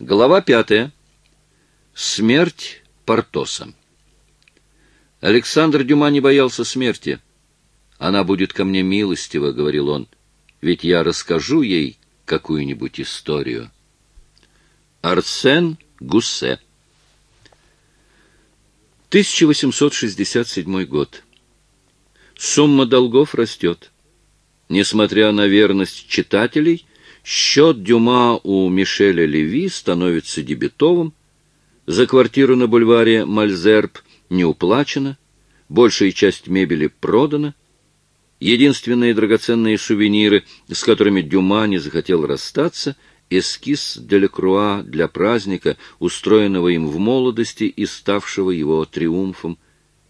Глава пятая. Смерть Портоса. Александр Дюма не боялся смерти. «Она будет ко мне милостива», — говорил он, — «ведь я расскажу ей какую-нибудь историю». Арсен Гуссе 1867 год. Сумма долгов растет. Несмотря на верность читателей, счет Дюма у Мишеля Леви становится дебетовым, за квартиру на бульваре Мальзерб не уплачено, большая часть мебели продана, единственные драгоценные сувениры, с которыми Дюма не захотел расстаться, эскиз Делякруа для праздника, устроенного им в молодости и ставшего его триумфом,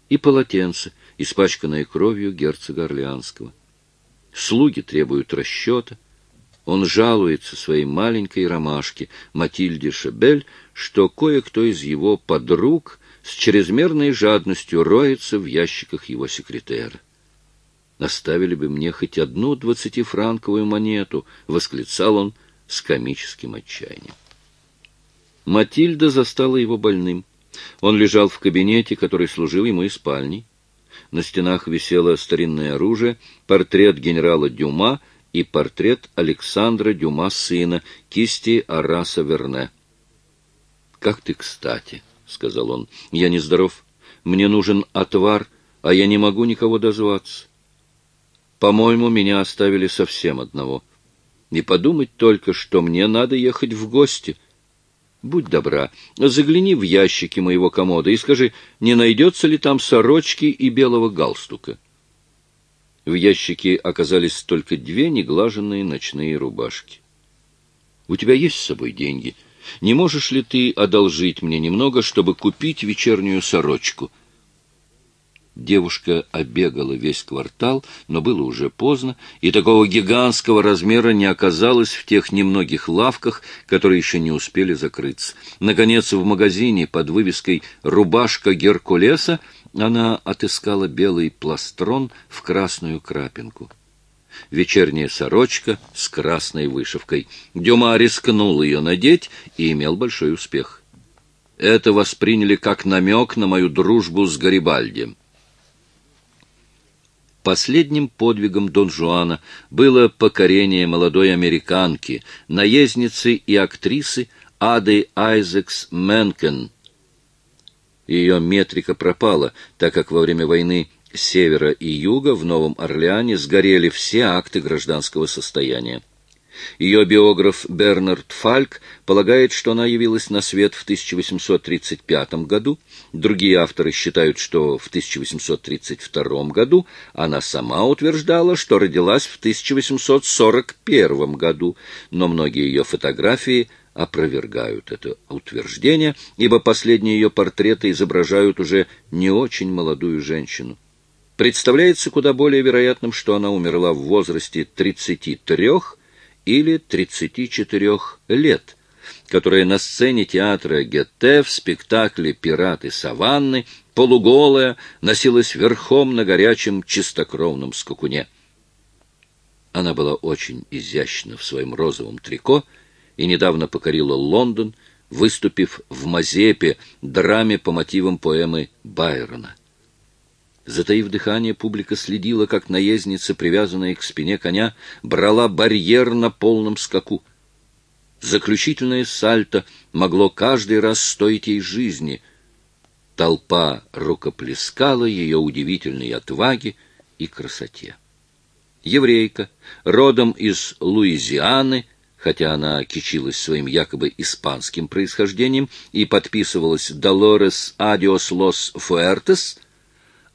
и полотенце, испачканное кровью герцога Орлеанского. Слуги требуют расчета. Он жалуется своей маленькой ромашке, Матильде Шебель, что кое-кто из его подруг с чрезмерной жадностью роется в ящиках его секретера. «Оставили бы мне хоть одну двадцатифранковую монету!» — восклицал он с комическим отчаянием. Матильда застала его больным. Он лежал в кабинете, который служил ему и спальней. На стенах висело старинное оружие, портрет генерала Дюма и портрет Александра Дюма сына, кисти Араса Верне. «Как ты кстати!» — сказал он. «Я нездоров. Мне нужен отвар, а я не могу никого дозваться. По-моему, меня оставили совсем одного. Не подумать только, что мне надо ехать в гости». Будь добра, загляни в ящики моего комода и скажи, не найдется ли там сорочки и белого галстука. В ящике оказались только две неглаженные ночные рубашки. У тебя есть с собой деньги? Не можешь ли ты одолжить мне немного, чтобы купить вечернюю сорочку? Девушка обегала весь квартал, но было уже поздно, и такого гигантского размера не оказалось в тех немногих лавках, которые еще не успели закрыться. Наконец, в магазине под вывеской «Рубашка Геркулеса» она отыскала белый пластрон в красную крапинку. Вечерняя сорочка с красной вышивкой. Дюма рискнул ее надеть и имел большой успех. Это восприняли как намек на мою дружбу с Гарибальди. Последним подвигом Дон Жуана было покорение молодой американки, наездницы и актрисы Ады Айзекс Менкен. Ее метрика пропала, так как во время войны севера и юга в Новом Орлеане сгорели все акты гражданского состояния. Ее биограф Бернард Фальк полагает, что она явилась на свет в 1835 году, другие авторы считают, что в 1832 году, она сама утверждала, что родилась в 1841 году, но многие ее фотографии опровергают это утверждение, ибо последние ее портреты изображают уже не очень молодую женщину. Представляется куда более вероятным, что она умерла в возрасте 33 или 34 лет, которая на сцене театра Гетте в спектакле «Пираты саванны» полуголая носилась верхом на горячем чистокровном скакуне. Она была очень изящна в своем розовом трико и недавно покорила Лондон, выступив в Мазепе драме по мотивам поэмы Байрона. Затаив дыхание, публика следила, как наездница, привязанная к спине коня, брала барьер на полном скаку. Заключительное сальто могло каждый раз стоить ей жизни. Толпа рукоплескала ее удивительной отваге и красоте. Еврейка, родом из Луизианы, хотя она кичилась своим якобы испанским происхождением и подписывалась «Долорес Адиос Лос Фуэртес»,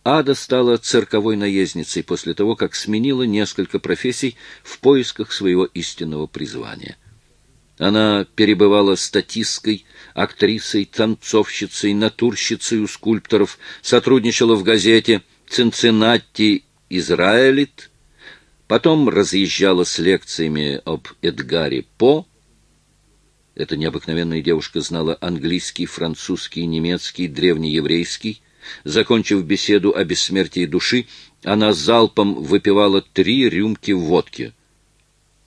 Ада стала цирковой наездницей после того, как сменила несколько профессий в поисках своего истинного призвания. Она перебывала статисткой, актрисой, танцовщицей, натурщицей у скульпторов, сотрудничала в газете «Цинциннати Израилит», потом разъезжала с лекциями об Эдгаре По. Эта необыкновенная девушка знала английский, французский, немецкий, древнееврейский, Закончив беседу о бессмертии души, она залпом выпивала три рюмки водки.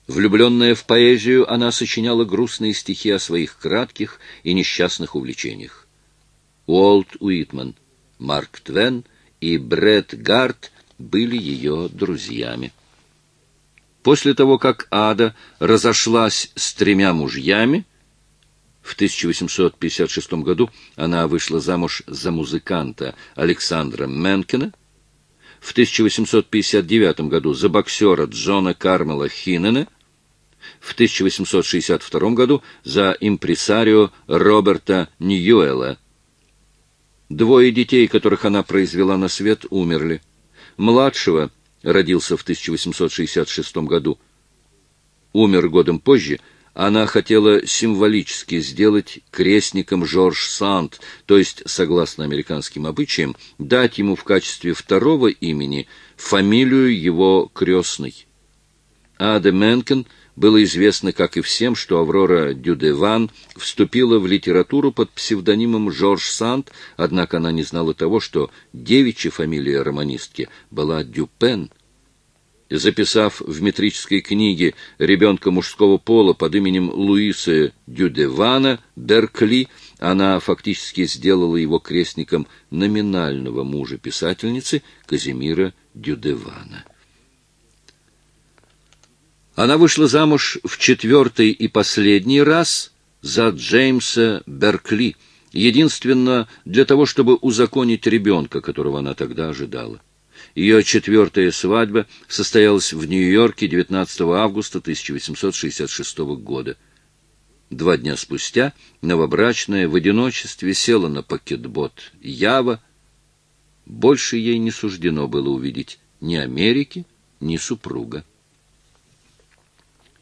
Влюбленная в поэзию, она сочиняла грустные стихи о своих кратких и несчастных увлечениях. Уолт Уитман, Марк Твен и Брэд Гарт были ее друзьями. После того, как Ада разошлась с тремя мужьями, в 1856 году она вышла замуж за музыканта Александра Менкена, в 1859 году за боксера Джона Кармела Хиннена, в 1862 году за импресарио Роберта Ньюэлла. Двое детей, которых она произвела на свет, умерли. Младшего родился в 1866 году. Умер годом позже. Она хотела символически сделать крестником Жорж Санд, то есть, согласно американским обычаям, дать ему в качестве второго имени фамилию его крестной. Ада Менкен – было известно, как и всем, что Аврора Дюдеван вступила в литературу под псевдонимом Жорж Санд, однако она не знала того, что девичья фамилия романистки была Дюпен. Записав в метрической книге ребенка мужского пола под именем Луиса Дюдевана Беркли, она фактически сделала его крестником номинального мужа писательницы Казимира Дюдевана. Она вышла замуж в четвертый и последний раз за Джеймса Беркли, единственно для того, чтобы узаконить ребенка, которого она тогда ожидала. Ее четвертая свадьба состоялась в Нью-Йорке 19 августа 1866 года. Два дня спустя новобрачная в одиночестве села на пакетбот Ява. Больше ей не суждено было увидеть ни Америки, ни супруга.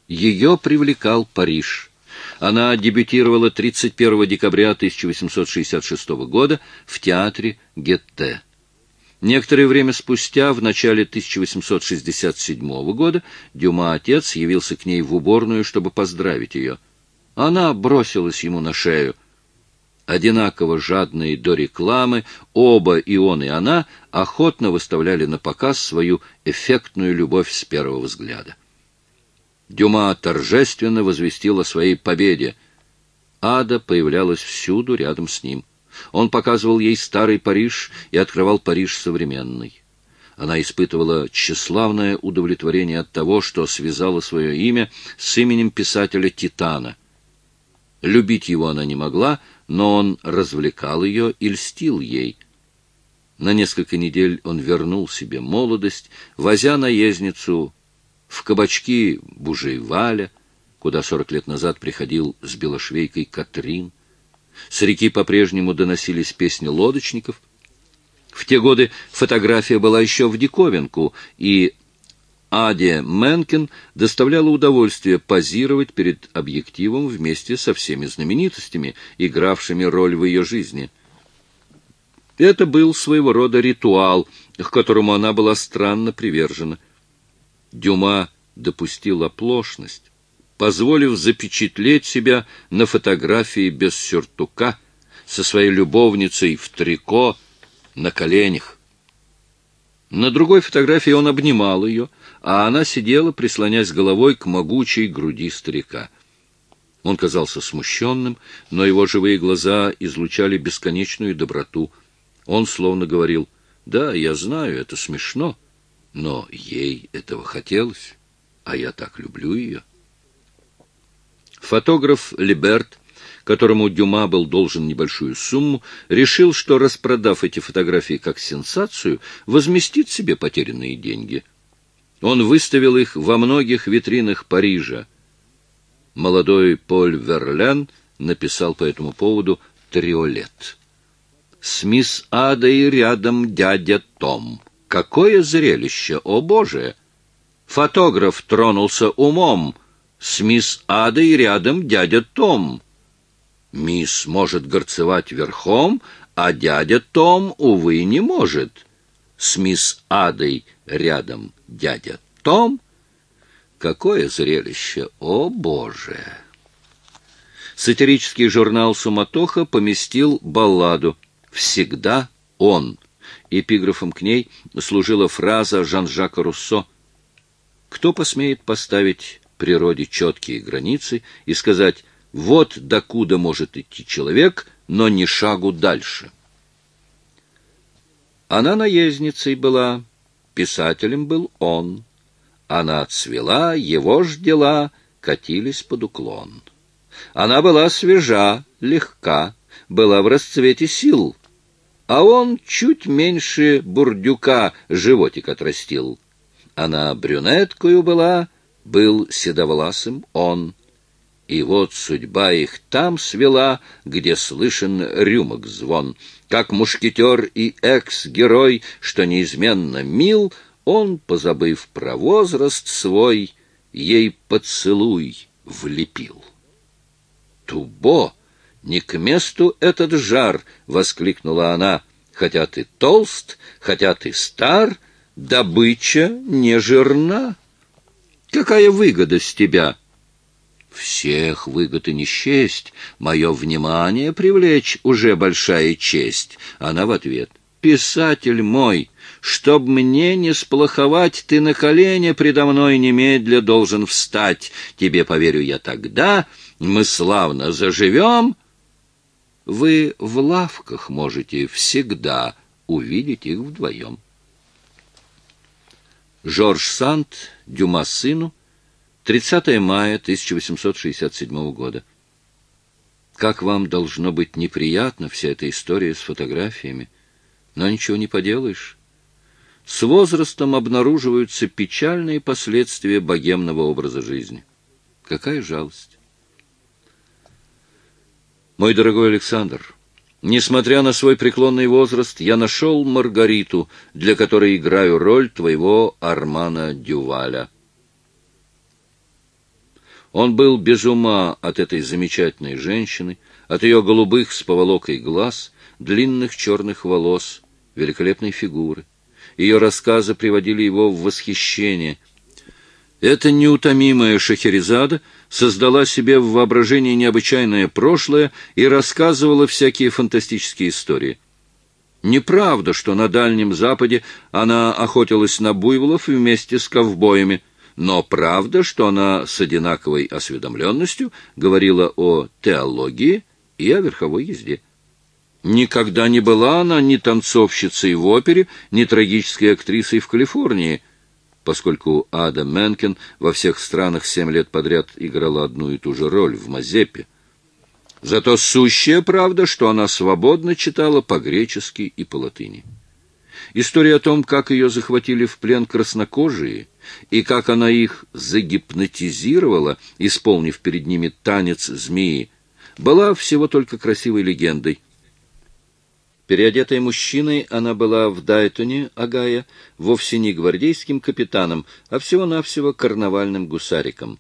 Ее привлекал Париж. Она дебютировала 31 декабря 1866 года в театре Гетте. Некоторое время спустя, в начале 1867 года, Дюма отец явился к ней в уборную, чтобы поздравить ее. Она бросилась ему на шею. Одинаково жадные до рекламы, оба и он, и она охотно выставляли на показ свою эффектную любовь с первого взгляда. Дюма торжественно возвестил о своей победе. Ада появлялась всюду рядом с ним. Он показывал ей старый Париж и открывал Париж современный. Она испытывала тщеславное удовлетворение от того, что связала свое имя с именем писателя Титана. Любить его она не могла, но он развлекал ее и льстил ей. На несколько недель он вернул себе молодость, возя наездницу в кабачки Бужейваля, куда сорок лет назад приходил с белошвейкой Катрин. С реки по-прежнему доносились песни лодочников. В те годы фотография была еще в диковинку, и Аде Менкен доставляло удовольствие позировать перед объективом вместе со всеми знаменитостями, игравшими роль в ее жизни. Это был своего рода ритуал, к которому она была странно привержена. Дюма допустил оплошность, позволив запечатлеть себя на фотографии без сюртука со своей любовницей в трико на коленях. На другой фотографии он обнимал ее, а она сидела, прислонясь головой к могучей груди старика. Он казался смущенным, но его живые глаза излучали бесконечную доброту. Он словно говорил, «Да, я знаю, это смешно, но ей этого хотелось, а я так люблю ее. Фотограф Либерт, которому Дюма был должен небольшую сумму, решил, что, распродав эти фотографии как сенсацию, возместит себе потерянные деньги. Он выставил их во многих витринах Парижа. Молодой Поль Верлен написал по этому поводу «Триолет». «С мисс Адой рядом дядя Том». Какое зрелище, о боже! Фотограф тронулся умом. С мисс Адой рядом дядя Том. Мисс может горцевать верхом, а дядя Том, увы, не может. С мисс Адой рядом дядя Том. Какое зрелище, о боже! Сатирический журнал «Суматоха» поместил балладу «Всегда он». Эпиграфом к ней служила фраза Жан-Жака Руссо «Кто посмеет поставить природе четкие границы и сказать «вот докуда может идти человек, но ни шагу дальше». Она наездницей была, писателем был он. Она цвела, его ж дела катились под уклон. Она была свежа, легка, была в расцвете сил, а он чуть меньше бурдюка животик отрастил. Она брюнеткою была, был седовласым он. И вот судьба их там свела, где слышен рюмок звон. Как мушкетер и экс-герой, что неизменно мил, он, позабыв про возраст свой, ей поцелуй влепил. Тубо! Не к месту этот жар! — воскликнула она. Хотя ты толст, хотя ты стар, добыча не жирна. Какая выгода с тебя? Всех выгод и не счесть. Мое внимание привлечь уже большая честь. Она в ответ. Писатель мой, чтоб мне не сплоховать, ты на колени предо мной немедля должен встать. Тебе поверю я тогда, мы славно заживем. Вы в лавках можете всегда увидеть их вдвоем. Жорж Санд, Дюма сыну, 30 мая 1867 года. Как вам должно быть неприятна вся эта история с фотографиями, но ничего не поделаешь. С возрастом обнаруживаются печальные последствия богемного образа жизни. Какая жалость! Мой дорогой Александр, несмотря на свой преклонный возраст, я нашел Маргариту, для которой играю роль твоего Армана Дюваля. Он был без ума от этой замечательной женщины, от ее голубых с поволокой глаз, длинных черных волос, великолепной фигуры. Ее рассказы приводили его в восхищение. Эта неутомимая Шахерезада создала себе в воображении необычайное прошлое и рассказывала всякие фантастические истории. Неправда, что на Дальнем Западе она охотилась на буйволов вместе с ковбоями, но правда, что она с одинаковой осведомленностью говорила о теологии и о верховой езде. Никогда не была она ни танцовщицей в опере, ни трагической актрисой в Калифорнии, поскольку Ада Менкен во всех странах семь лет подряд играла одну и ту же роль в Мазепе. Зато сущая правда, что она свободно читала по-гречески и по-латыни. История о том, как ее захватили в плен краснокожие, и как она их загипнотизировала, исполнив перед ними танец змеи, была всего только красивой легендой, Переодетая мужчиной, она была в Дайтоне, Агая, вовсе не гвардейским капитаном, а всего-навсего карнавальным гусариком.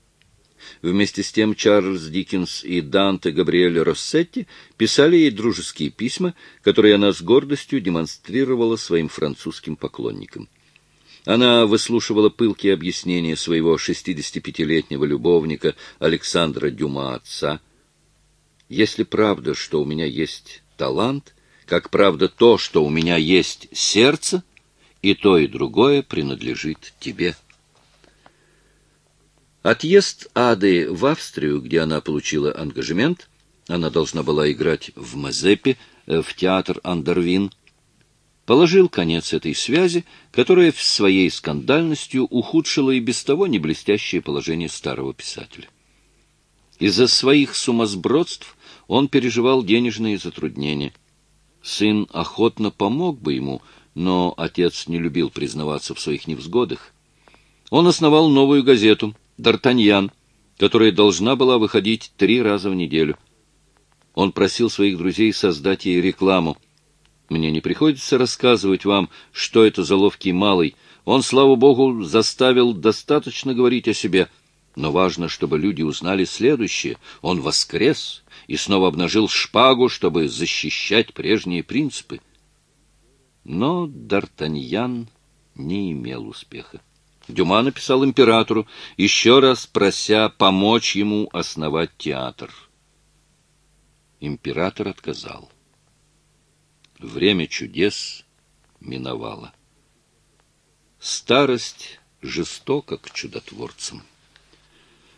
Вместе с тем Чарльз Диккенс и Данте Габриэль Россетти писали ей дружеские письма, которые она с гордостью демонстрировала своим французским поклонникам. Она выслушивала пылкие объяснения своего 65-летнего любовника Александра Дюма отца. «Если правда, что у меня есть талант», как правда то, что у меня есть сердце, и то, и другое принадлежит тебе. Отъезд Ады в Австрию, где она получила ангажемент, она должна была играть в Мазепе, э, в театр Андервин, положил конец этой связи, которая в своей скандальностью ухудшила и без того не блестящее положение старого писателя. Из-за своих сумасбродств он переживал денежные затруднения – Сын охотно помог бы ему, но отец не любил признаваться в своих невзгодах. Он основал новую газету «Д'Артаньян», которая должна была выходить три раза в неделю. Он просил своих друзей создать ей рекламу. Мне не приходится рассказывать вам, что это за ловкий малый. Он, слава богу, заставил достаточно говорить о себе. Но важно, чтобы люди узнали следующее. Он воскрес и снова обнажил шпагу, чтобы защищать прежние принципы. Но Д'Артаньян не имел успеха. Дюма написал императору, еще раз прося помочь ему основать театр. Император отказал. Время чудес миновало. Старость жестока к чудотворцам.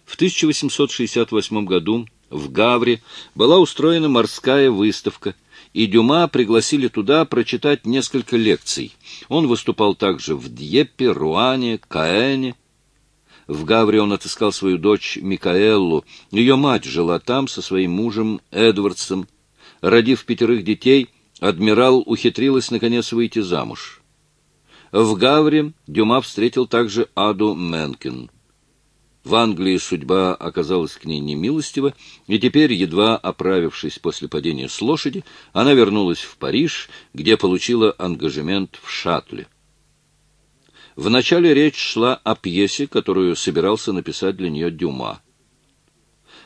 В 1868 году в Гавре была устроена морская выставка, и Дюма пригласили туда прочитать несколько лекций. Он выступал также в Дьеппе, Руане, Каэне. В Гавре он отыскал свою дочь Микаэллу. Ее мать жила там со своим мужем Эдвардсом. Родив пятерых детей, адмирал ухитрилась наконец выйти замуж. В Гавре Дюма встретил также Аду Менкин. В Англии судьба оказалась к ней немилостива, и теперь, едва оправившись после падения с лошади, она вернулась в Париж, где получила ангажемент в Шатле. Вначале речь шла о пьесе, которую собирался написать для нее Дюма.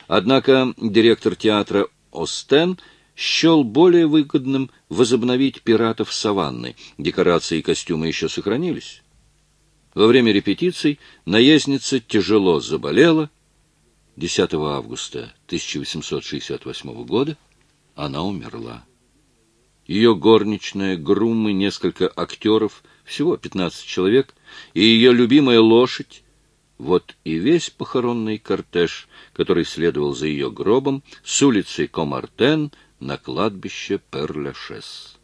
Однако директор театра Остен счел более выгодным возобновить «Пиратов Саванны». Декорации и костюмы еще сохранились. Во время репетиций наездница тяжело заболела. 10 августа 1868 года она умерла. Ее горничная, грум и несколько актеров, всего 15 человек, и ее любимая лошадь, вот и весь похоронный кортеж, который следовал за ее гробом с улицы Комартен на кладбище Перляшес.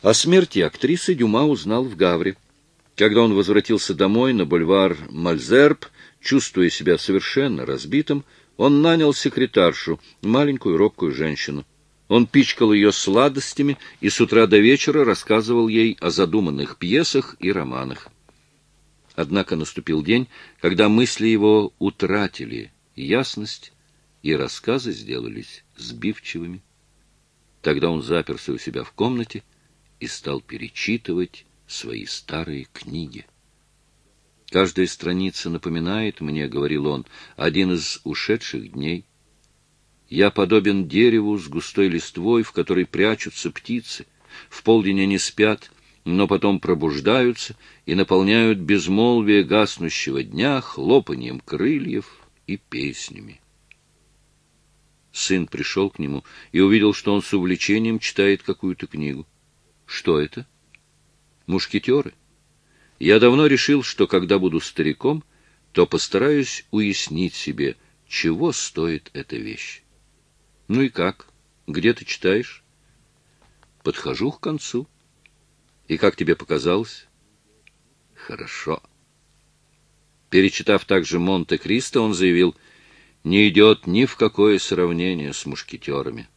О смерти актрисы Дюма узнал в Гавре. Когда он возвратился домой на бульвар Мальзерб, чувствуя себя совершенно разбитым, он нанял секретаршу, маленькую робкую женщину. Он пичкал ее сладостями и с утра до вечера рассказывал ей о задуманных пьесах и романах. Однако наступил день, когда мысли его утратили ясность, и рассказы сделались сбивчивыми. Тогда он заперся у себя в комнате и стал перечитывать свои старые книги. «Каждая страница напоминает мне, — говорил он, — один из ушедших дней. Я подобен дереву с густой листвой, в которой прячутся птицы. В полдень они спят, но потом пробуждаются и наполняют безмолвие гаснущего дня хлопанием крыльев и песнями. Сын пришел к нему и увидел, что он с увлечением читает какую-то книгу. Что это? Мушкетеры. Я давно решил, что когда буду стариком, то постараюсь уяснить себе, чего стоит эта вещь. Ну и как? Где ты читаешь? Подхожу к концу. И как тебе показалось? Хорошо. Перечитав также Монте-Кристо, он заявил, не идет ни в какое сравнение с мушкетерами.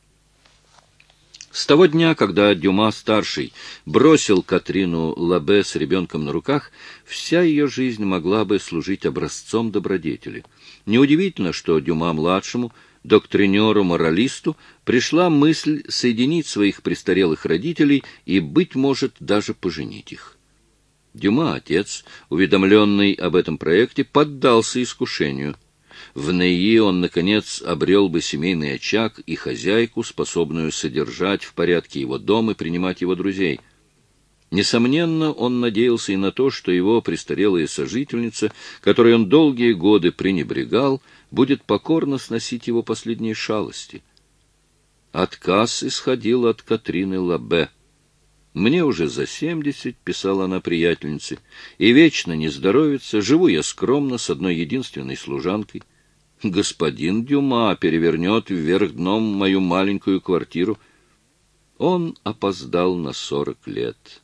С того дня, когда Дюма-старший бросил Катрину Лабе с ребенком на руках, вся ее жизнь могла бы служить образцом добродетели. Неудивительно, что Дюма-младшему, доктринеру-моралисту, пришла мысль соединить своих престарелых родителей и, быть может, даже поженить их. Дюма, отец, уведомленный об этом проекте, поддался искушению — в Неи он, наконец, обрел бы семейный очаг и хозяйку, способную содержать в порядке его дом и принимать его друзей. Несомненно, он надеялся и на то, что его престарелая сожительница, которой он долгие годы пренебрегал, будет покорно сносить его последние шалости. Отказ исходил от Катрины Лабе. «Мне уже за семьдесят», — писала она приятельнице, — «и вечно не здоровится, живу я скромно с одной единственной служанкой господин Дюма перевернет вверх дном мою маленькую квартиру. Он опоздал на сорок лет.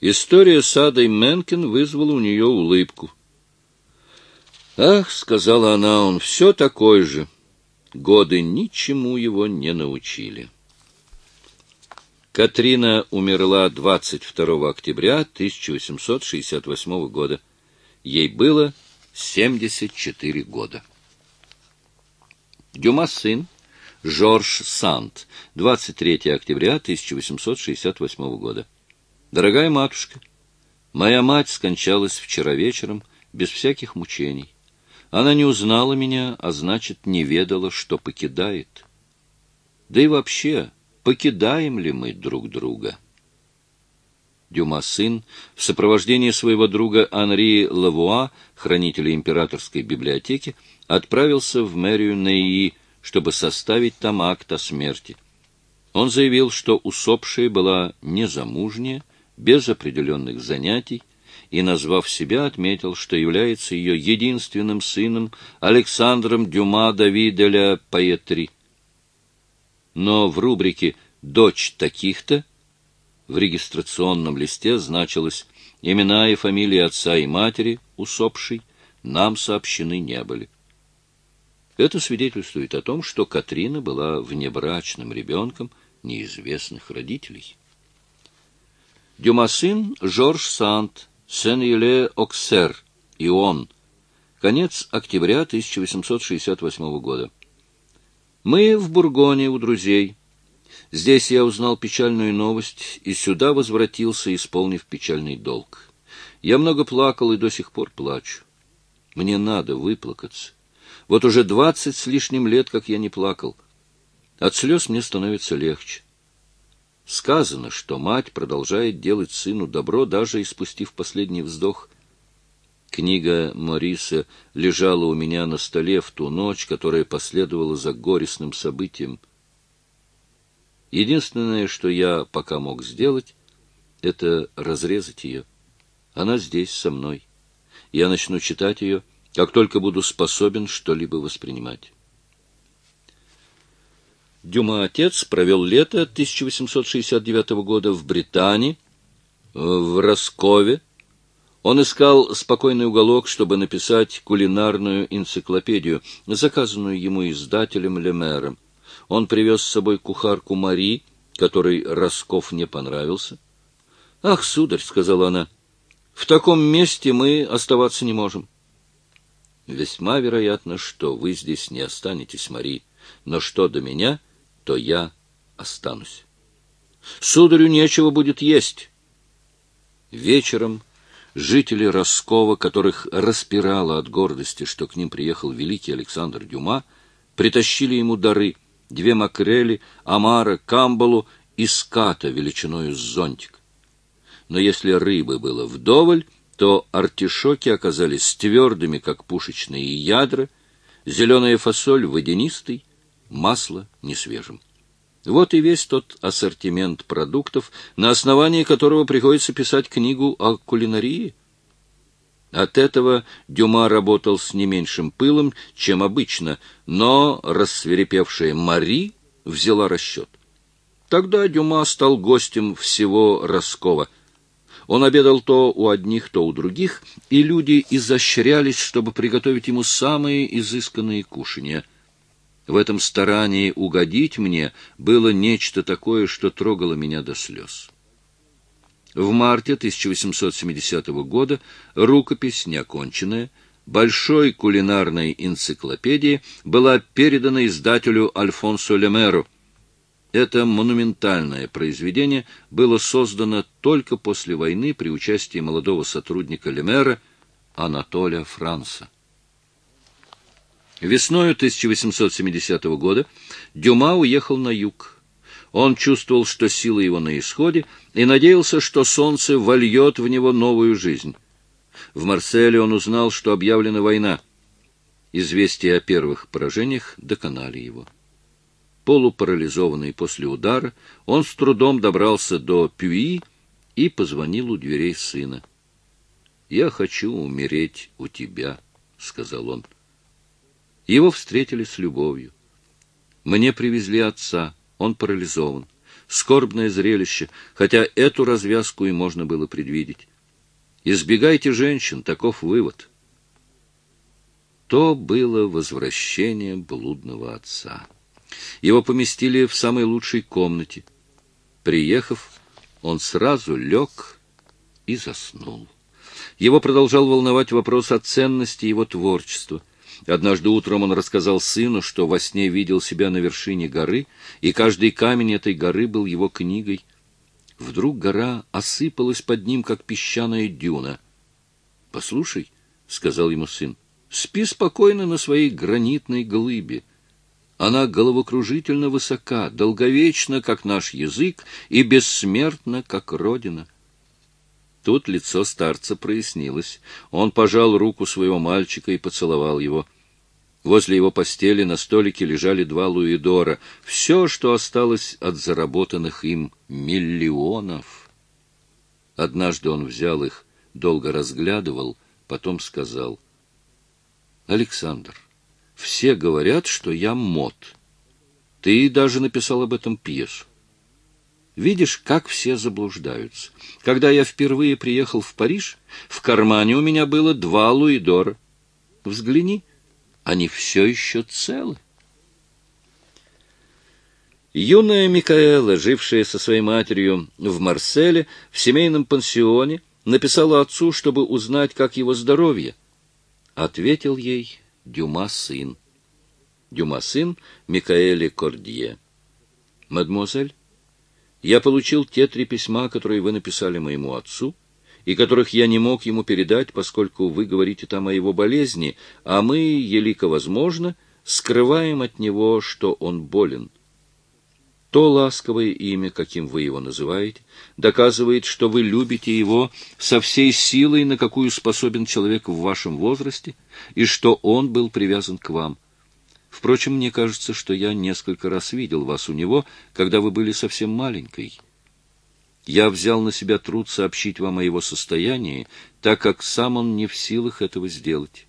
История с Адой Менкин вызвала у нее улыбку. «Ах», — сказала она, — «он все такой же. Годы ничему его не научили». Катрина умерла 22 октября 1868 года. Ей было 74 года. Дюма сын Жорж Сант, 23 октября 1868 года. Дорогая матушка, моя мать скончалась вчера вечером без всяких мучений. Она не узнала меня, а значит, не ведала, что покидает. Да и вообще, покидаем ли мы друг друга? Дюма сын, в сопровождении своего друга Анри Лавуа, хранителя императорской библиотеки, отправился в мэрию Неи, чтобы составить там акт о смерти. Он заявил, что усопшая была незамужняя, без определенных занятий, и, назвав себя, отметил, что является ее единственным сыном Александром Дюма Давида ля Паетри. Но в рубрике «Дочь таких-то» в регистрационном листе значилось имена и фамилии отца и матери усопшей нам сообщены не были. Это свидетельствует о том, что Катрина была внебрачным ребенком неизвестных родителей. Дюма Жорж Сант, Сен-Еле-Оксер, и он. Конец октября 1868 года. Мы в Бургоне у друзей. Здесь я узнал печальную новость и сюда возвратился, исполнив печальный долг. Я много плакал и до сих пор плачу. Мне надо выплакаться. Вот уже двадцать с лишним лет, как я не плакал. От слез мне становится легче. Сказано, что мать продолжает делать сыну добро, даже испустив последний вздох. Книга Мориса лежала у меня на столе в ту ночь, которая последовала за горестным событием. Единственное, что я пока мог сделать, это разрезать ее. Она здесь, со мной. Я начну читать ее, как только буду способен что-либо воспринимать. Дюма отец провел лето 1869 года в Британии, в Роскове. Он искал спокойный уголок, чтобы написать кулинарную энциклопедию, заказанную ему издателем Лемером. Он привез с собой кухарку Мари, которой Росков не понравился. — Ах, сударь, — сказала она, — в таком месте мы оставаться не можем. Весьма вероятно, что вы здесь не останетесь, Мари, но что до меня, то я останусь. Сударю нечего будет есть. Вечером жители Роскова, которых распирало от гордости, что к ним приехал великий Александр Дюма, притащили ему дары — две макрели, омара, камбалу и ската величиною с зонтик но если рыбы было вдоволь, то артишоки оказались твердыми, как пушечные ядра, зеленая фасоль водянистой, масло несвежим. Вот и весь тот ассортимент продуктов, на основании которого приходится писать книгу о кулинарии. От этого Дюма работал с не меньшим пылом, чем обычно, но рассверепевшая Мари взяла расчет. Тогда Дюма стал гостем всего Роскова — он обедал то у одних, то у других, и люди изощрялись, чтобы приготовить ему самые изысканные кушанья. В этом старании угодить мне было нечто такое, что трогало меня до слез. В марте 1870 года рукопись, неоконченная, большой кулинарной энциклопедии была передана издателю Альфонсо Лемеру, это монументальное произведение было создано только после войны при участии молодого сотрудника Лемера Анатолия Франца. Весною 1870 года Дюма уехал на юг. Он чувствовал, что сила его на исходе, и надеялся, что солнце вольет в него новую жизнь. В Марселе он узнал, что объявлена война. Известия о первых поражениях доконали его. Полупарализованный после удара, он с трудом добрался до Пюи и позвонил у дверей сына. «Я хочу умереть у тебя», — сказал он. Его встретили с любовью. Мне привезли отца, он парализован. Скорбное зрелище, хотя эту развязку и можно было предвидеть. Избегайте женщин, таков вывод. То было возвращение блудного отца. Его поместили в самой лучшей комнате. Приехав, он сразу лег и заснул. Его продолжал волновать вопрос о ценности его творчества. Однажды утром он рассказал сыну, что во сне видел себя на вершине горы, и каждый камень этой горы был его книгой. Вдруг гора осыпалась под ним, как песчаная дюна. — Послушай, — сказал ему сын, — спи спокойно на своей гранитной глыбе. Она головокружительно высока, долговечна, как наш язык, и бессмертна, как Родина. Тут лицо старца прояснилось. Он пожал руку своего мальчика и поцеловал его. Возле его постели на столике лежали два луидора. Все, что осталось от заработанных им миллионов. Однажды он взял их долго разглядывал, потом сказал. «Александр, все говорят, что я мод. Ты даже написал об этом пьесу. Видишь, как все заблуждаются. Когда я впервые приехал в Париж, в кармане у меня было два луидора. Взгляни, они все еще целы. Юная Микаэла, жившая со своей матерью в Марселе, в семейном пансионе, написала отцу, чтобы узнать, как его здоровье. Ответил ей Дюма сын. Дюма сын Микаэле Кордье. «Мадемуазель, я получил те три письма, которые вы написали моему отцу, и которых я не мог ему передать, поскольку вы говорите там о его болезни, а мы, елико возможно, скрываем от него, что он болен». То ласковое имя, каким вы его называете, доказывает, что вы любите его со всей силой, на какую способен человек в вашем возрасте, и что он был привязан к вам. Впрочем, мне кажется, что я несколько раз видел вас у него, когда вы были совсем маленькой. Я взял на себя труд сообщить вам о его состоянии, так как сам он не в силах этого сделать.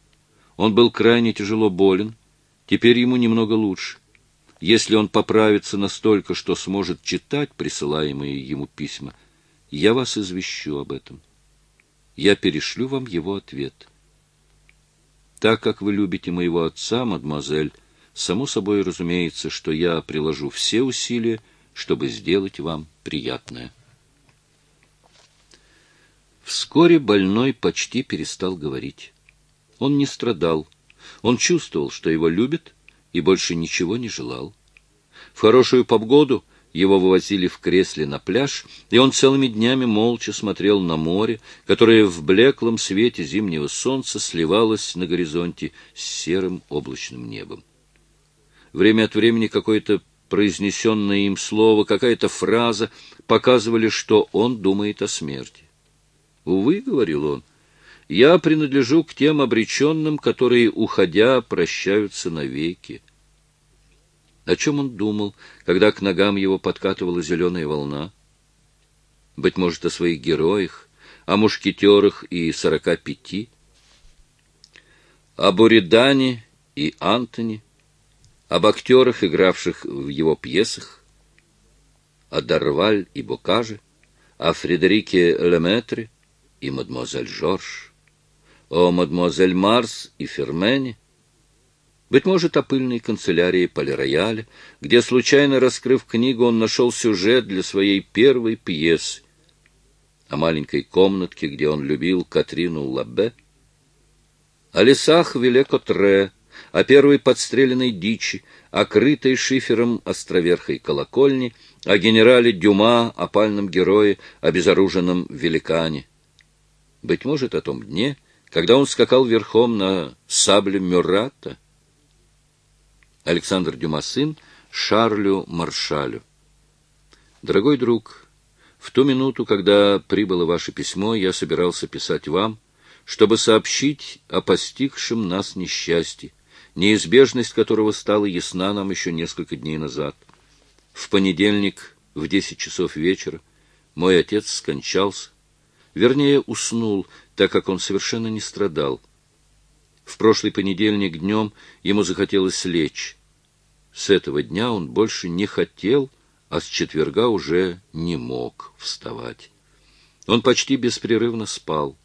Он был крайне тяжело болен, теперь ему немного лучше. Если он поправится настолько, что сможет читать присылаемые ему письма, я вас извещу об этом. Я перешлю вам его ответ. Так как вы любите моего отца, мадемуазель, само собой разумеется, что я приложу все усилия, чтобы сделать вам приятное. Вскоре больной почти перестал говорить. Он не страдал. Он чувствовал, что его любят, и больше ничего не желал. В хорошую погоду его вывозили в кресле на пляж, и он целыми днями молча смотрел на море, которое в блеклом свете зимнего солнца сливалось на горизонте с серым облачным небом. Время от времени какое-то произнесенное им слово, какая-то фраза показывали, что он думает о смерти. «Увы», — говорил он, — «я принадлежу к тем обреченным, которые, уходя, прощаются навеки. О чем он думал, когда к ногам его подкатывала зеленая волна? Быть может, о своих героях, о мушкетерах и сорока пяти? О Буридане и Антони, об актерах, игравших в его пьесах, о Дарваль и Бокаже, о Фредерике Леметре и мадемуазель Жорж, о мадемуазель Марс и Фермене, быть может, о пыльной канцелярии полирояля, где, случайно раскрыв книгу, он нашел сюжет для своей первой пьесы, о маленькой комнатке, где он любил Катрину Лабе, о лесах Велекотре, о первой подстреленной дичи, о крытой шифером островерхой колокольни, о генерале Дюма, о пальном герое, о безоруженном великане. Быть может, о том дне, когда он скакал верхом на сабле Мюрата, Александр Дюма сын Шарлю Маршалю. Дорогой друг, в ту минуту, когда прибыло ваше письмо, я собирался писать вам, чтобы сообщить о постигшем нас несчастье, неизбежность которого стала ясна нам еще несколько дней назад. В понедельник в десять часов вечера мой отец скончался, вернее, уснул, так как он совершенно не страдал. В прошлый понедельник днем ему захотелось лечь. С этого дня он больше не хотел, а с четверга уже не мог вставать. Он почти беспрерывно спал.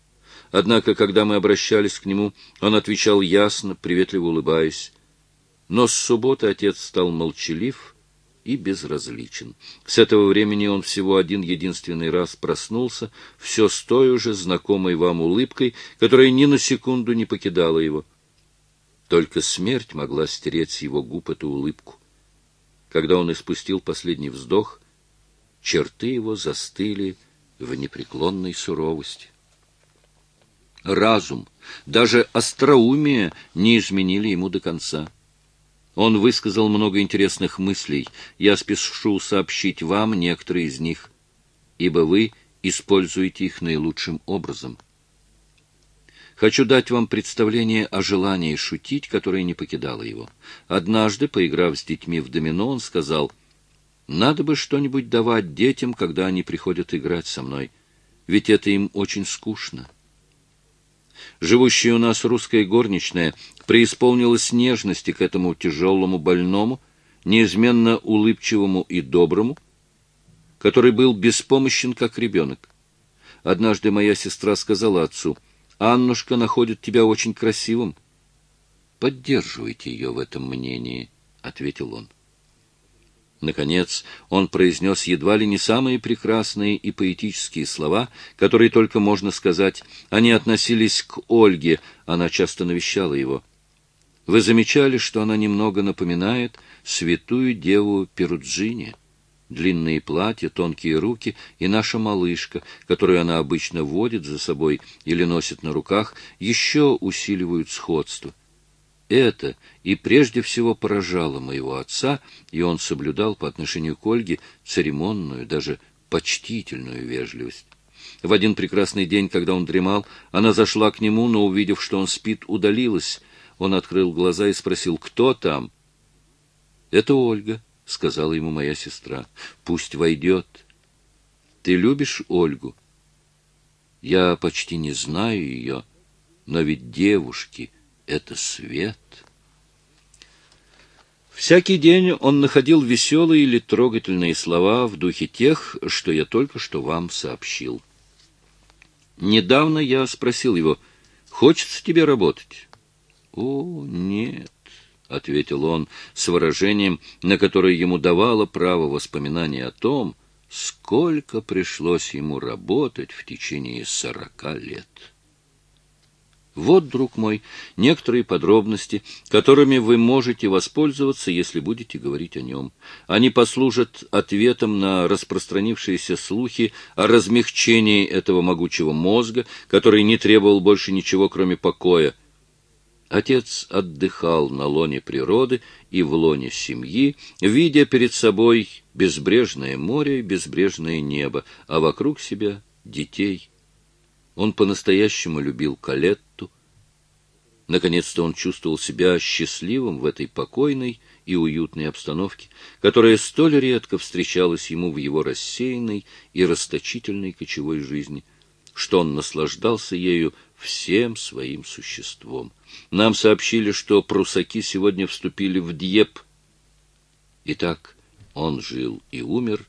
Однако, когда мы обращались к нему, он отвечал ясно, приветливо улыбаясь. Но с субботы отец стал молчалив и безразличен. С этого времени он всего один единственный раз проснулся, все с той уже знакомой вам улыбкой, которая ни на секунду не покидала его. Только смерть могла стереть с его губ эту улыбку. Когда он испустил последний вздох, черты его застыли в непреклонной суровости. Разум, даже остроумие не изменили ему до конца. Он высказал много интересных мыслей. Я спешу сообщить вам некоторые из них, ибо вы используете их наилучшим образом. Хочу дать вам представление о желании шутить, которое не покидало его. Однажды, поиграв с детьми в домино, он сказал, «Надо бы что-нибудь давать детям, когда они приходят играть со мной, ведь это им очень скучно». Живущая у нас русская горничная преисполнилась нежности к этому тяжелому больному, неизменно улыбчивому и доброму, который был беспомощен, как ребенок. Однажды моя сестра сказала отцу, «Аннушка находит тебя очень красивым». «Поддерживайте ее в этом мнении», — ответил он. Наконец, он произнес едва ли не самые прекрасные и поэтические слова, которые только можно сказать. Они относились к Ольге, она часто навещала его. Вы замечали, что она немного напоминает святую деву Перуджини? Длинные платья, тонкие руки и наша малышка, которую она обычно водит за собой или носит на руках, еще усиливают сходство. Это и прежде всего поражало моего отца, и он соблюдал по отношению к Ольге церемонную, даже почтительную вежливость. В один прекрасный день, когда он дремал, она зашла к нему, но, увидев, что он спит, удалилась. Он открыл глаза и спросил, кто там? — Это Ольга, — сказала ему моя сестра. — Пусть войдет. — Ты любишь Ольгу? — Я почти не знаю ее, но ведь девушки — это свет. Всякий день он находил веселые или трогательные слова в духе тех, что я только что вам сообщил. Недавно я спросил его, хочется тебе работать? — О, нет, — ответил он с выражением, на которое ему давало право воспоминания о том, сколько пришлось ему работать в течение сорока лет. Вот, друг мой, некоторые подробности, которыми вы можете воспользоваться, если будете говорить о нем. Они послужат ответом на распространившиеся слухи о размягчении этого могучего мозга, который не требовал больше ничего, кроме покоя. Отец отдыхал на лоне природы и в лоне семьи, видя перед собой безбрежное море и безбрежное небо, а вокруг себя детей — он по-настоящему любил Калетту. Наконец-то он чувствовал себя счастливым в этой покойной и уютной обстановке, которая столь редко встречалась ему в его рассеянной и расточительной кочевой жизни, что он наслаждался ею всем своим существом. Нам сообщили, что прусаки сегодня вступили в Дьеп. Итак, он жил и умер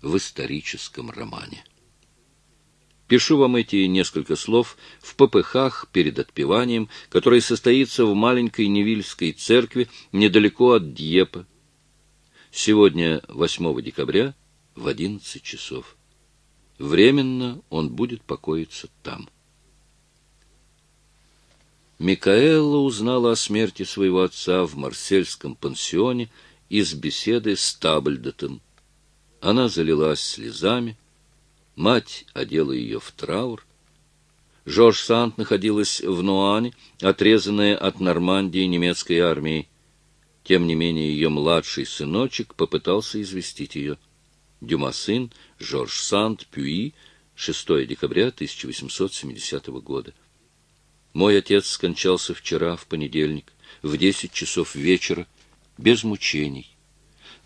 в историческом романе. Пишу вам эти несколько слов в попыхах перед отпеванием, которое состоится в маленькой Невильской церкви недалеко от Дьепа. Сегодня, 8 декабря, в 11 часов. Временно он будет покоиться там. Микаэла узнала о смерти своего отца в марсельском пансионе из беседы с Табльдотом. Она залилась слезами, Мать одела ее в траур. Жорж Санд находилась в Нуане, отрезанная от Нормандии немецкой армией. Тем не менее, ее младший сыночек попытался известить ее. Дюма сын, Жорж Санд, Пюи, 6 декабря 1870 года. Мой отец скончался вчера, в понедельник, в десять часов вечера, без мучений.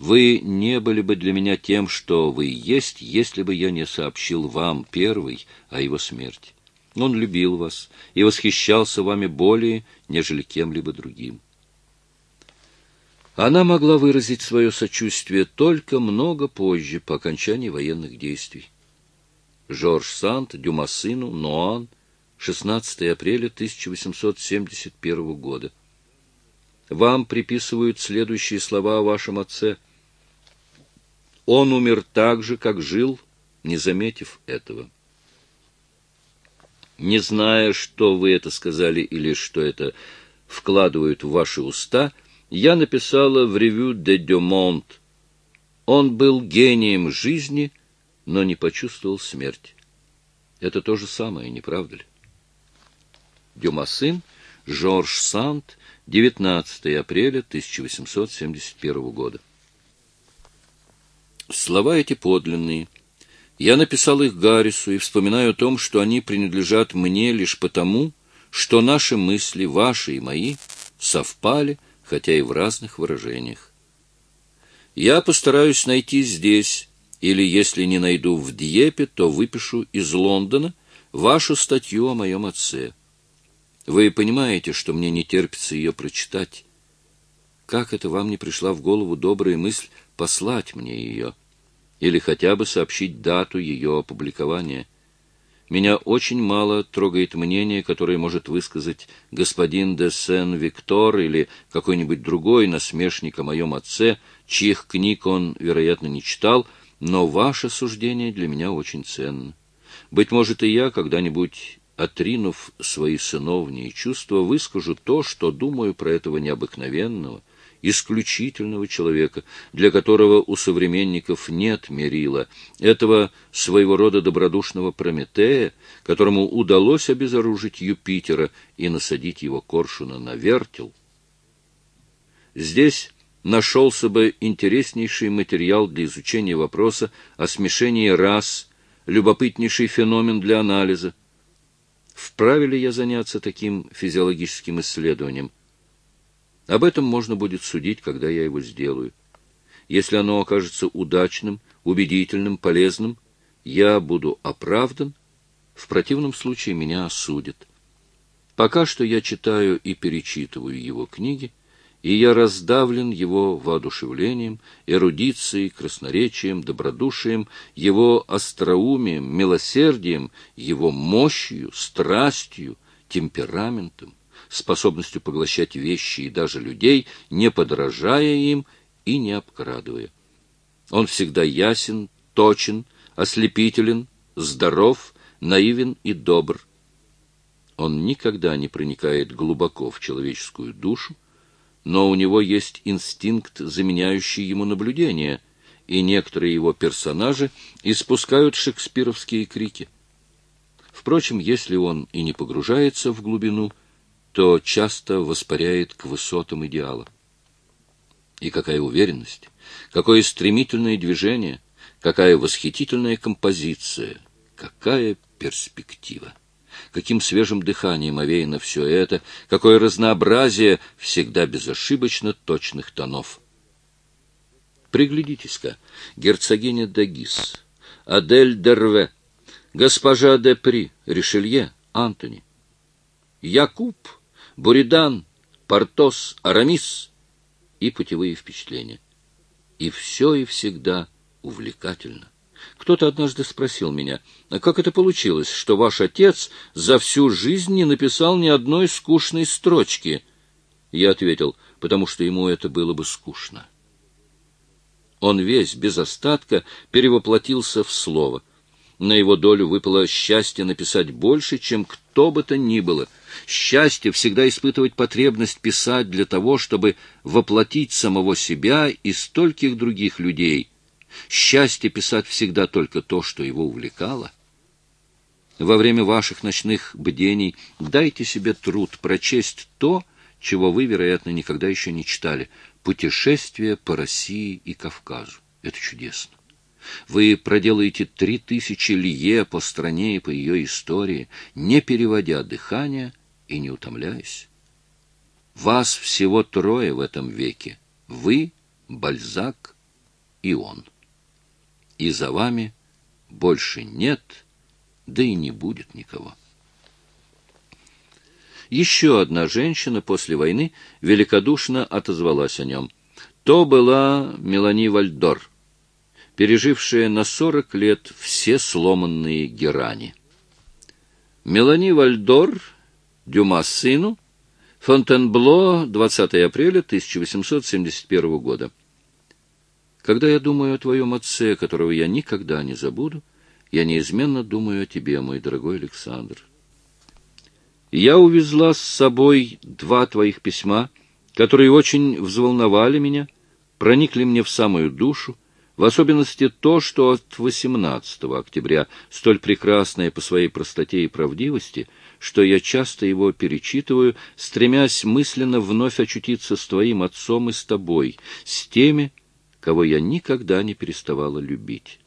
Вы не были бы для меня тем, что вы есть, если бы я не сообщил вам первый о его смерти. Он любил вас и восхищался вами более, нежели кем-либо другим. Она могла выразить свое сочувствие только много позже, по окончании военных действий. Жорж Сант, Дюма сыну, Ноан, 16 апреля 1871 года. Вам приписывают следующие слова о вашем отце — он умер так же, как жил, не заметив этого. Не зная, что вы это сказали или что это вкладывают в ваши уста, я написала в ревю «Де Дюмонт». Он был гением жизни, но не почувствовал смерть. Это то же самое, не правда ли? Дюма сын, Жорж Санд, 19 апреля 1871 года. Слова эти подлинные. Я написал их Гаррису и вспоминаю о том, что они принадлежат мне лишь потому, что наши мысли, ваши и мои, совпали, хотя и в разных выражениях. Я постараюсь найти здесь, или если не найду в Диепе, то выпишу из Лондона вашу статью о моем отце. Вы понимаете, что мне не терпится ее прочитать. Как это вам не пришла в голову добрая мысль послать мне ее? Или хотя бы сообщить дату ее опубликования? Меня очень мало трогает мнение, которое может высказать господин де Сен-Виктор или какой-нибудь другой насмешник о моем отце, чьих книг он, вероятно, не читал, но ваше суждение для меня очень ценно. Быть может, и я когда-нибудь, отринув свои сыновние чувства, выскажу то, что думаю про этого необыкновенного, исключительного человека, для которого у современников нет мерила, этого своего рода добродушного Прометея, которому удалось обезоружить Юпитера и насадить его коршуна на вертел. Здесь нашелся бы интереснейший материал для изучения вопроса о смешении рас, любопытнейший феномен для анализа. Вправе ли я заняться таким физиологическим исследованием? Об этом можно будет судить, когда я его сделаю. Если оно окажется удачным, убедительным, полезным, я буду оправдан, в противном случае меня осудят. Пока что я читаю и перечитываю его книги, и я раздавлен его воодушевлением, эрудицией, красноречием, добродушием, его остроумием, милосердием, его мощью, страстью, темпераментом способностью поглощать вещи и даже людей, не подражая им и не обкрадывая. Он всегда ясен, точен, ослепителен, здоров, наивен и добр. Он никогда не проникает глубоко в человеческую душу, но у него есть инстинкт, заменяющий ему наблюдение, и некоторые его персонажи испускают шекспировские крики. Впрочем, если он и не погружается в глубину, то часто воспаряет к высотам идеала. И какая уверенность, какое стремительное движение, какая восхитительная композиция, какая перспектива! Каким свежим дыханием овеяно все это, какое разнообразие всегда безошибочно точных тонов. Приглядитесь-ка, герцогиня Дагис, Адель Дерве, госпожа Депри, Ришелье, Антони. Якуб — Буридан, Портос, Арамис и путевые впечатления. И все и всегда увлекательно. Кто-то однажды спросил меня, а как это получилось, что ваш отец за всю жизнь не написал ни одной скучной строчки? Я ответил, потому что ему это было бы скучно. Он весь, без остатка, перевоплотился в слово. На его долю выпало счастье написать больше, чем кто бы то ни было — Счастье всегда испытывать потребность писать для того, чтобы воплотить самого себя и стольких других людей. Счастье писать всегда только то, что его увлекало. Во время ваших ночных бдений дайте себе труд прочесть то, чего вы, вероятно, никогда еще не читали. Путешествие по России и Кавказу. Это чудесно. Вы проделаете три тысячи лье по стране и по ее истории, не переводя дыхания и не утомляюсь. Вас всего трое в этом веке. Вы, Бальзак и он. И за вами больше нет, да и не будет никого. Еще одна женщина после войны великодушно отозвалась о нем. То была Мелани Вальдор, пережившая на сорок лет все сломанные герани. Мелани Вальдор Дюма сыну, Фонтенбло, 20 апреля 1871 года. Когда я думаю о твоем отце, которого я никогда не забуду, я неизменно думаю о тебе, мой дорогой Александр. Я увезла с собой два твоих письма, которые очень взволновали меня, проникли мне в самую душу, в особенности то, что от 18 октября, столь прекрасное по своей простоте и правдивости — что я часто его перечитываю, стремясь мысленно вновь очутиться с твоим отцом и с тобой, с теми, кого я никогда не переставала любить.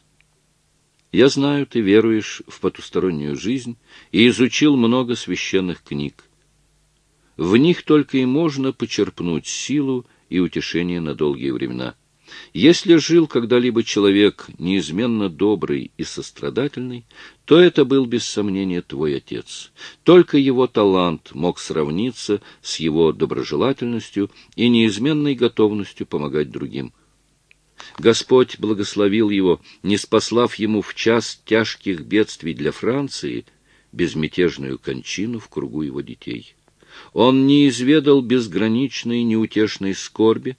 Я знаю, ты веруешь в потустороннюю жизнь и изучил много священных книг. В них только и можно почерпнуть силу и утешение на долгие времена. Если жил когда-либо человек неизменно добрый и сострадательный, то это был без сомнения твой отец. Только его талант мог сравниться с его доброжелательностью и неизменной готовностью помогать другим. Господь благословил его, не спаслав ему в час тяжких бедствий для Франции безмятежную кончину в кругу его детей. Он не изведал безграничной неутешной скорби,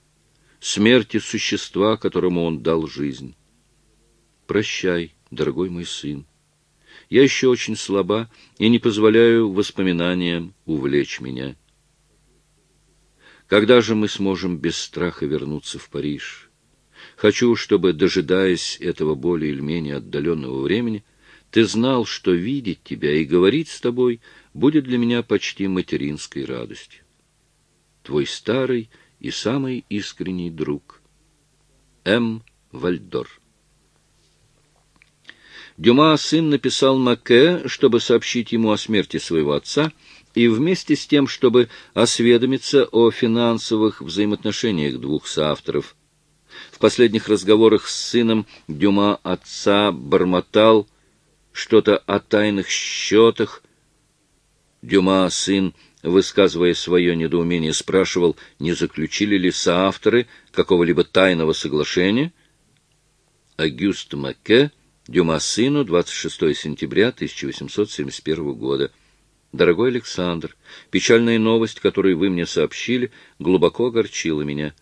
смерти существа, которому он дал жизнь. Прощай, дорогой мой сын. Я еще очень слаба и не позволяю воспоминаниям увлечь меня. Когда же мы сможем без страха вернуться в Париж? Хочу, чтобы, дожидаясь этого более или менее отдаленного времени, ты знал, что видеть тебя и говорить с тобой будет для меня почти материнской радостью. Твой старый и самый искренний друг М. Вальдор. Дюма сын написал Маке, чтобы сообщить ему о смерти своего отца, и вместе с тем, чтобы осведомиться о финансовых взаимоотношениях двух соавторов. В последних разговорах с сыном Дюма отца бормотал что-то о тайных счетах. Дюма сын высказывая свое недоумение, спрашивал, не заключили ли соавторы какого-либо тайного соглашения. Агюст Маке, Дюма сыну, 26 сентября 1871 года. Дорогой Александр, печальная новость, которую вы мне сообщили, глубоко огорчила меня.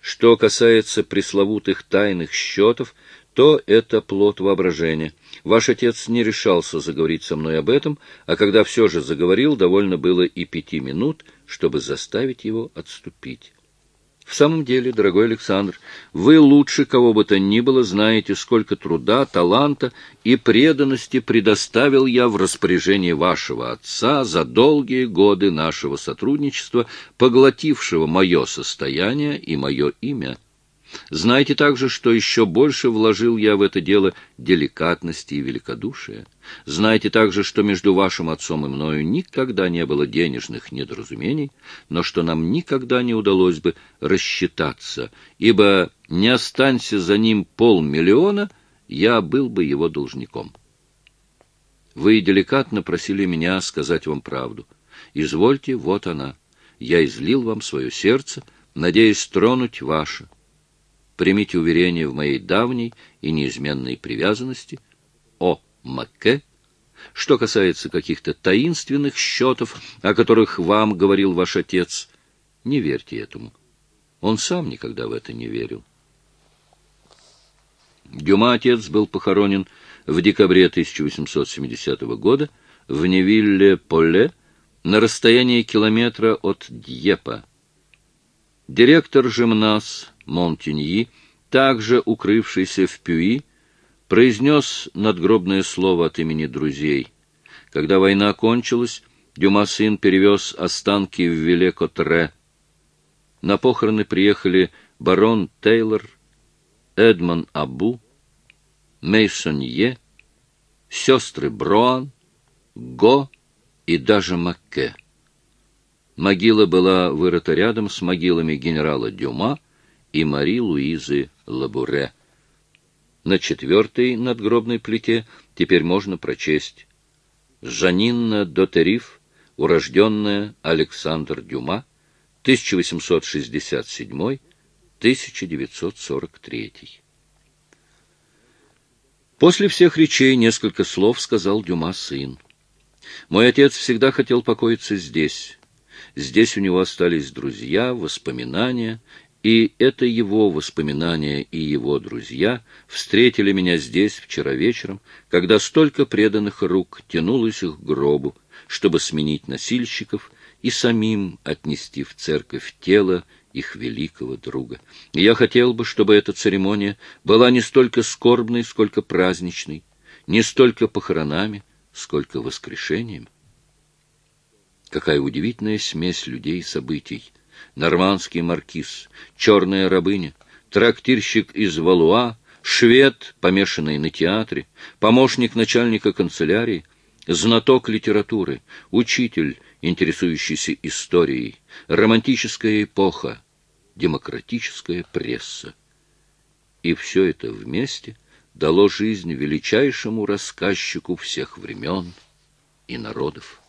Что касается пресловутых тайных счетов, то это плод воображения. Ваш отец не решался заговорить со мной об этом, а когда все же заговорил, довольно было и пяти минут, чтобы заставить его отступить. В самом деле, дорогой Александр, вы лучше кого бы то ни было знаете, сколько труда, таланта и преданности предоставил я в распоряжение вашего отца за долгие годы нашего сотрудничества, поглотившего мое состояние и мое имя. Знайте также, что еще больше вложил я в это дело деликатности и великодушия. Знайте также, что между вашим отцом и мною никогда не было денежных недоразумений, но что нам никогда не удалось бы рассчитаться, ибо не останься за ним полмиллиона, я был бы его должником. Вы деликатно просили меня сказать вам правду. Извольте, вот она. Я излил вам свое сердце, надеясь тронуть ваше примите уверение в моей давней и неизменной привязанности, о Макке. Что касается каких-то таинственных счетов, о которых вам говорил ваш отец, не верьте этому. Он сам никогда в это не верил. Дюма отец был похоронен в декабре 1870 года в Невилле-Поле на расстоянии километра от Дьепа. Директор Жемнас Монтиньи, также укрывшийся в Пюи, произнес надгробное слово от имени друзей. Когда война кончилась, Дюма сын перевез останки в Виле-Котре. На похороны приехали барон Тейлор, Эдмон Абу, Мейсонье, сестры Броан, Го и даже Макке. Могила была вырыта рядом с могилами генерала Дюма и Мари-Луизы Лабуре. На четвертой надгробной плите теперь можно прочесть «Жанинна Дотериф, урожденная Александр Дюма, 1867-1943». После всех речей несколько слов сказал Дюма сын. «Мой отец всегда хотел покоиться здесь». Здесь у него остались друзья, воспоминания, и это его воспоминания и его друзья встретили меня здесь вчера вечером, когда столько преданных рук тянулось их к гробу, чтобы сменить носильщиков и самим отнести в церковь тело их великого друга. И я хотел бы, чтобы эта церемония была не столько скорбной, сколько праздничной, не столько похоронами, сколько воскрешением. Какая удивительная смесь людей и событий! Нормандский маркиз, черная рабыня, трактирщик из Валуа, швед, помешанный на театре, помощник начальника канцелярии, знаток литературы, учитель, интересующийся историей, романтическая эпоха, демократическая пресса. И все это вместе дало жизнь величайшему рассказчику всех времен и народов.